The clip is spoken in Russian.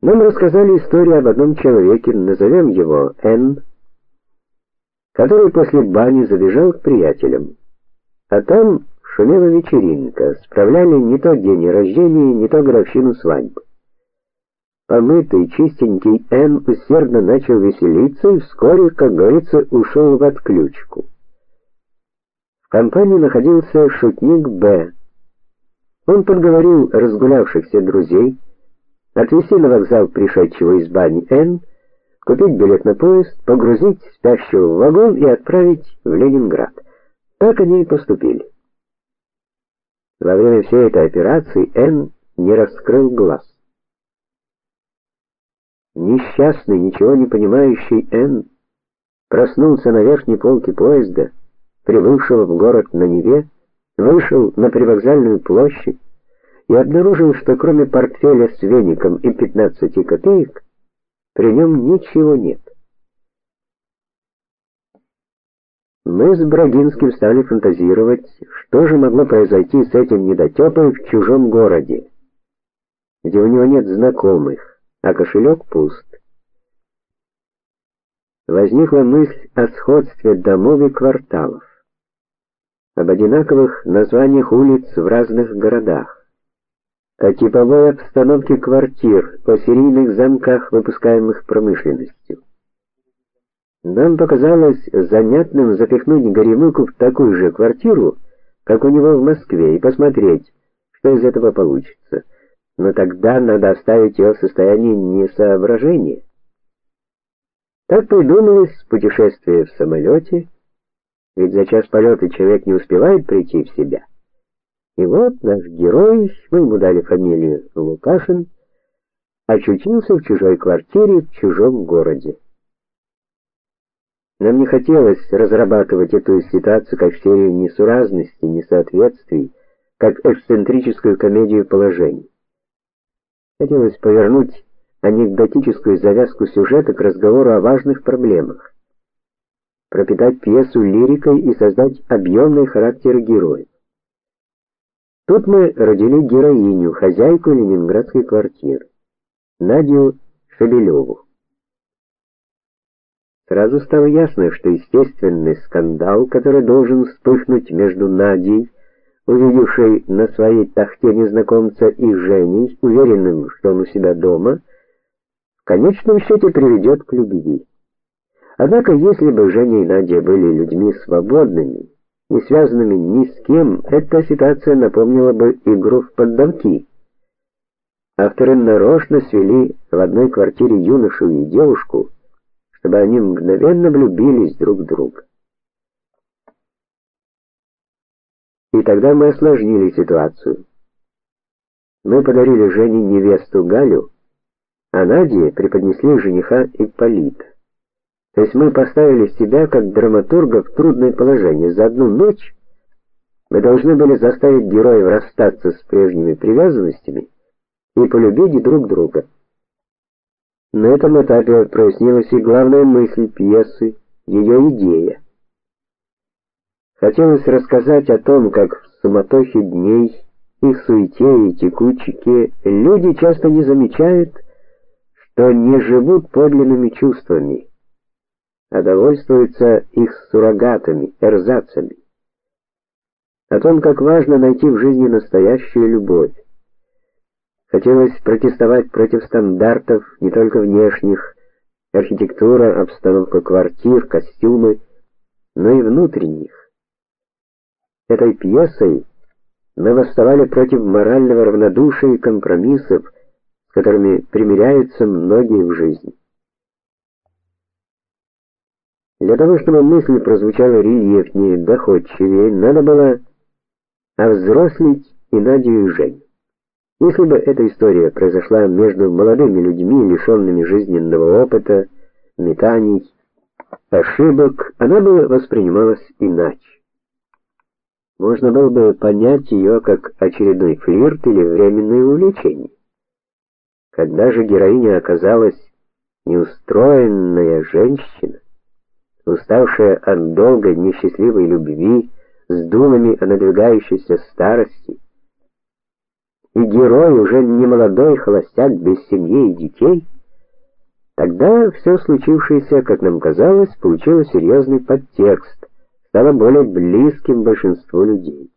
Нам рассказали историю об одном человеке, назовем его Н, который после бани забежал к приятелям. А там шумела вечеринка, справляли не то день рождения, не то годовщину свадьбы. Помытый, чистенький Н усердно начал веселиться и вскоре, как говорится, ушел в отключку. В компании находился шутник Б. Он подговорил разгулявшихся друзей отвезти на вокзал пришедшего из бани Н, купить билет на поезд, погрузить спящего в вагон и отправить в Ленинград. Так они и поступили. Во время всей этой операции Н не раскрыл глаз. Несчастный, ничего не понимающий Н проснулся на верхней полке поезда, прибывшего в город на Неве, вышел на привокзальную площадь и обнаружил, что кроме портфеля с веником и 15 копеек при нем ничего нет. Мы с Брагинским стали фантазировать, что же могло произойти с этим недотепой в чужом городе, где у него нет знакомых, а кошелек пуст. Возникла мысль о сходстве домов и кварталов, об одинаковых названиях улиц в разных городах о типовой обстановке квартир, о серийных замках, выпускаемых промышленностью. Нам показалось занятным запихнуть Горемыку в такую же квартиру, как у него в Москве, и посмотреть, что из этого получится. Но тогда надо оставить ее в состоянии несоображения. Так придумалось путешествие в самолете, ведь за час полета человек не успевает прийти в себя. И вот наш герой, мы ему дали фамилию Лукашин, очутился в чужой квартире в чужом городе. Нам не хотелось разрабатывать эту ситуацию как серию несуразностей, несоответствий, как эксцентрическую комедию положений. Хотелось повернуть анекдотическую завязку сюжета к разговору о важных проблемах, пропитать пьесу лирикой и создать объемный характер героев. Тут мы родили героиню, хозяйку ленинградской квартиры, Надю Шебелеву. Сразу стало ясно, что естественный скандал, который должен вспыхнуть между Надей, увидевшей на своей тахте незнакомца, и Женей, уверенным, что он у себя дома, в конечном счете приведет к любви. Однако, если бы Женя и Надя были людьми свободными, не связанными ни с кем, эта ситуация напомнила бы игру в поддавки. Авторы нарочно свели в одной квартире юношу и девушку, чтобы они мгновенно влюбились друг в друга. И тогда мы осложнили ситуацию. Мы подарили Жене невесту Галю, а Наде преподнесли жениха Ипполита. То есть мы поставили себя как драматурга в трудное положение. За одну ночь мы должны были заставить героев расстаться с прежними привязанностями и полюбить друг друга. На этом этапе прояснилась и главная мысль пьесы, ее идея. Хотелось рассказать о том, как в суматохе дней, их суете и текучке люди часто не замечают, что не живут подлинными чувствами а довольствуются их суррогатами, эрзацами. О том, как важно найти в жизни настоящую любовь. Хотелось протестовать против стандартов не только внешних, архитектура, обстановка квартир, костюмы, но и внутренних. Этой пьесой мы восставали против морального равнодушия и компромиссов, с которыми примиряются многие в жизни. Для того, чтобы мысль прозвучала рельефнее, доходчивее, надо было овзрослить и Надю и Женю. Если бы эта история произошла между молодыми людьми, лишенными жизненного опыта, метаний, ошибок, она бы воспринималась иначе. Можно было бы понять ее как очередной флирт или временное увлечение. Когда же героиня оказалась неустроенная женщина, уставшая от долгой несчастливой любви, с думами о надвигающейся старости, и герой уже не молодой холостяк без семьи и детей, тогда все случившееся, как нам казалось, получило серьезный подтекст, стало более близким большинству людей.